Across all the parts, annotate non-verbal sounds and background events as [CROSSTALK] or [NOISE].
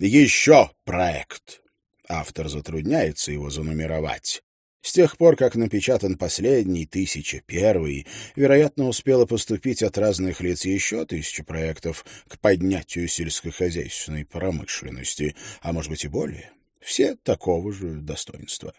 Еще проект. Автор затрудняется его занумеровать. С тех пор, как напечатан последний, тысяча первый, вероятно, успело поступить от разных лиц еще тысяча проектов к поднятию сельскохозяйственной промышленности, а может быть и более. Все такого же достоинства.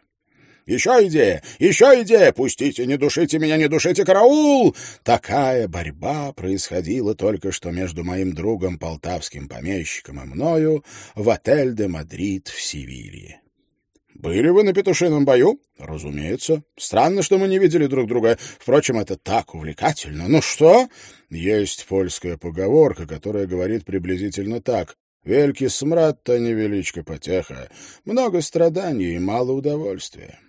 Еще идея! Еще идея! Пустите, не душите меня, не душите, караул!» Такая борьба происходила только что между моим другом полтавским помещиком и мною в отель де Мадрид в Севилье. «Были вы на петушином бою?» «Разумеется. Странно, что мы не видели друг друга. Впрочем, это так увлекательно. Ну что?» Есть польская поговорка, которая говорит приблизительно так. «Вельки смрад, то невеличко потеха. Много страданий и мало удовольствия».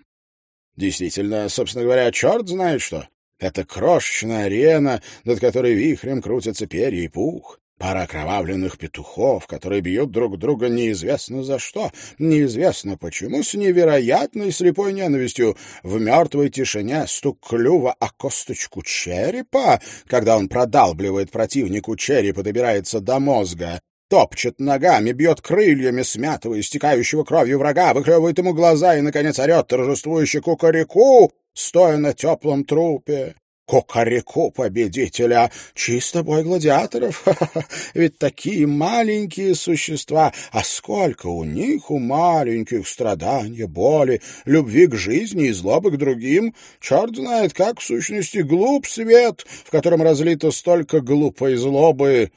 Действительно, собственно говоря, черт знает что. Это крошечная арена, над которой вихрем крутятся перья и пух. Пара окровавленных петухов, которые бьют друг друга неизвестно за что, неизвестно почему, с невероятной слепой ненавистью. В мертвой тишине стук клюва о косточку черепа, когда он продалбливает противнику череп и добирается до мозга, топчет ногами, бьет крыльями смятого, истекающего кровью врага, выклевывает ему глаза и, наконец, орет торжествующе кукареку, стоя на теплом трупе. Кукареку победителя, чисто бой гладиаторов. [LAUGHS] Ведь такие маленькие существа, а сколько у них, у маленьких, страдания, боли, любви к жизни и злобы к другим. Черт знает, как в сущности глуп свет, в котором разлито столько глупой злобы.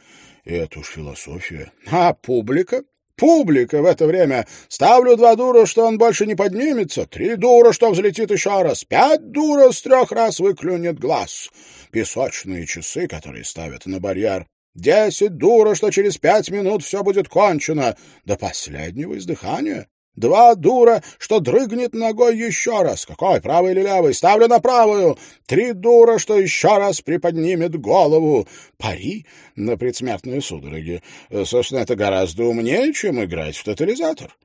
Это уж философия. А публика? Публика в это время. Ставлю два дура, что он больше не поднимется, три дура, что взлетит еще раз, пять дура с трех раз выклюнет глаз. Песочные часы, которые ставят на барьер. Десять дура, что через пять минут все будет кончено. До последнего издыхания. Два дура, что дрыгнет ногой еще раз. Какой, правый или левый? Ставлю на правую. Три дура, что еще раз приподнимет голову. Пари на предсмертные судороги. Собственно, это гораздо умнее, чем играть в тотализатор.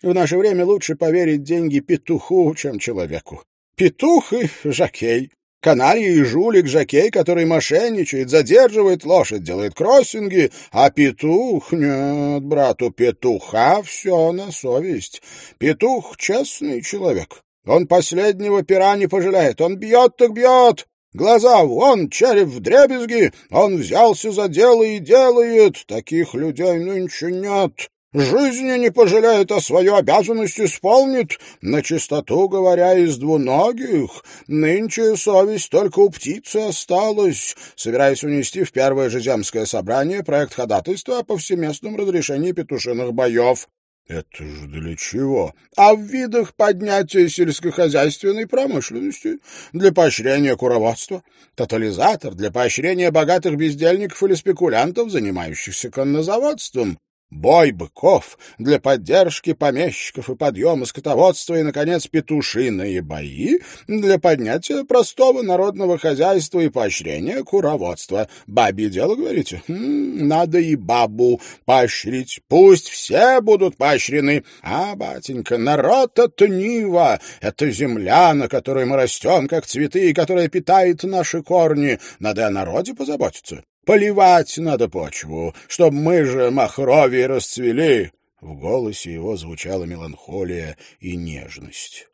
В наше время лучше поверить деньги петуху, чем человеку. Петух и жакей. Каналья и жулик-жокей, который мошенничает, задерживает лошадь, делает кроссинги, а петух... Нет, брату, петуха все на совесть. Петух — честный человек. Он последнего пера не пожалеет. Он бьет так бьет. Глаза вон, череп в дребезги. Он взялся за дело и делает. Таких людей нынче нет. Жизни не пожалеет, а свою обязанность исполнит. На чистоту говоря, из двуногих нынче совесть только у птицы осталась. Собираясь унести в первое же собрание проект ходатайства о повсеместном разрешении петушиных боев. Это же для чего? А в видах поднятия сельскохозяйственной промышленности, для поощрения куроводства, тотализатор для поощрения богатых бездельников или спекулянтов, занимающихся коннозаводством. Бой быков для поддержки помещиков и подъема скотоводства и, наконец, петушиные бои для поднятия простого народного хозяйства и поощрения куроводства. Бабье дело, говорите? Хм, надо и бабу поощрить. Пусть все будут поощрены. А, батенька, народ — это нива, это земля, на которой мы растем, как цветы, и которая питает наши корни. Надо о народе позаботиться. Поливать надо почву, чтоб мы же махровее расцвели. В голосе его звучала меланхолия и нежность.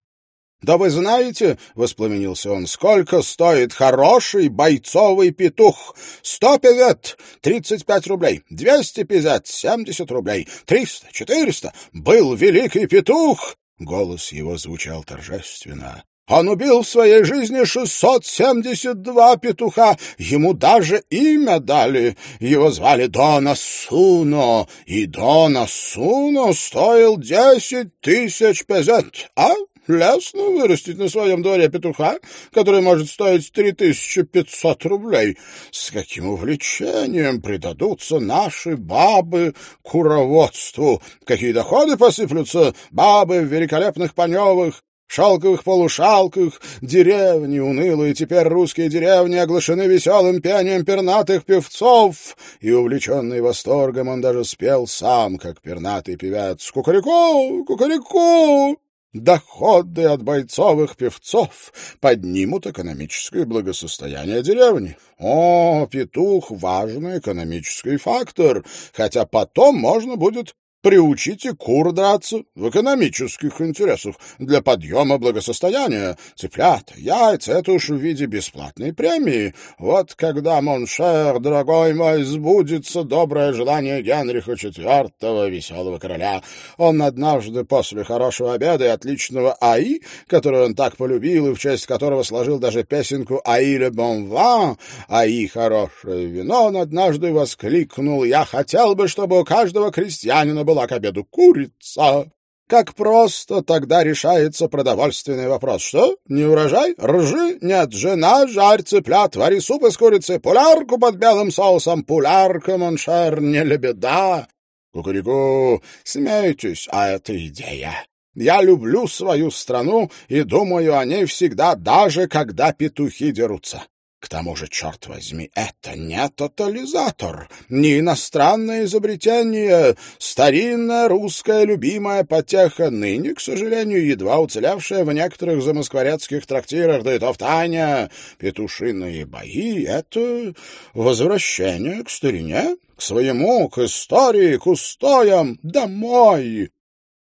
«Да вы знаете, — воспламенился он, — сколько стоит хороший бойцовый петух? Сто пятьдесят, тридцать пять рублей, двести пятьдесят, семьдесят рублей, триста, четыреста. Был великий петух!» Голос его звучал торжественно. Он убил в своей жизни 672 петуха. Ему даже имя дали. Его звали Дона Суно. И Дона Суно стоил 10 тысяч пезет. А? Лесно вырастить на своем дворе петуха, который может стоить 3500 рублей. С каким увлечением предадутся наши бабы куроводству. Какие доходы посыплются бабы в великолепных паневых, шалковых полушалках, деревни унылые, теперь русские деревни оглашены веселым пением пернатых певцов, и, увлеченный восторгом, он даже спел сам, как пернатый певец «Кукареку! Кукареку!» Доходы от бойцовых певцов поднимут экономическое благосостояние деревни. О, петух — важный экономический фактор, хотя потом можно будет Приучите кур драться в экономических интересах для подъема благосостояния. Цыплята, яйца — это уж в виде бесплатной премии. Вот когда, mon cher, дорогой мой, сбудется доброе желание Генриха IV, веселого короля. Он однажды после хорошего обеда и отличного АИ, который он так полюбил и в честь которого сложил даже песенку «Аи ле бон ван», «Аи хорошее вино», он однажды воскликнул «Я хотел бы, чтобы у каждого крестьянина был была к обеду курица. Как просто тогда решается продовольственный вопрос. Что? Не урожай? Ржи? Нет, жена, жарь цыплят, вари суп из курицы, пулярку под белым соусом, пулярка, моншер, не лебеда. Кукурику, смейтесь, а это идея. Я люблю свою страну и думаю о ней всегда, даже когда петухи дерутся. К тому же, черт возьми, это не тотализатор, не иностранное изобретение, старинная русская любимая потеха, ныне, к сожалению, едва уцелевшая в некоторых замоскворецких трактирах, да и то в Таня. Петушиные бои — это возвращение к старине, к своему, к истории, к устоям, домой.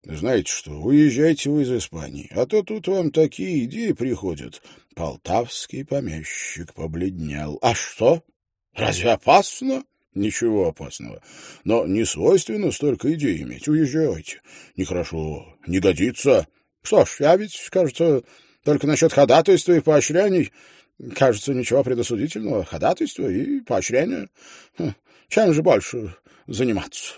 Знаете что, уезжайте вы из Испании, а то тут вам такие идеи приходят. Полтавский помещик побледнел. А что? Разве опасно? Ничего опасного. Но не свойственно столько идей иметь. Уезжайте. Нехорошо. Не годится. Что ж, я ведь, кажется, только насчет ходатайства и поощряний. Кажется, ничего предосудительного. Ходатайство и поощрение. Хм, чем же больше заниматься?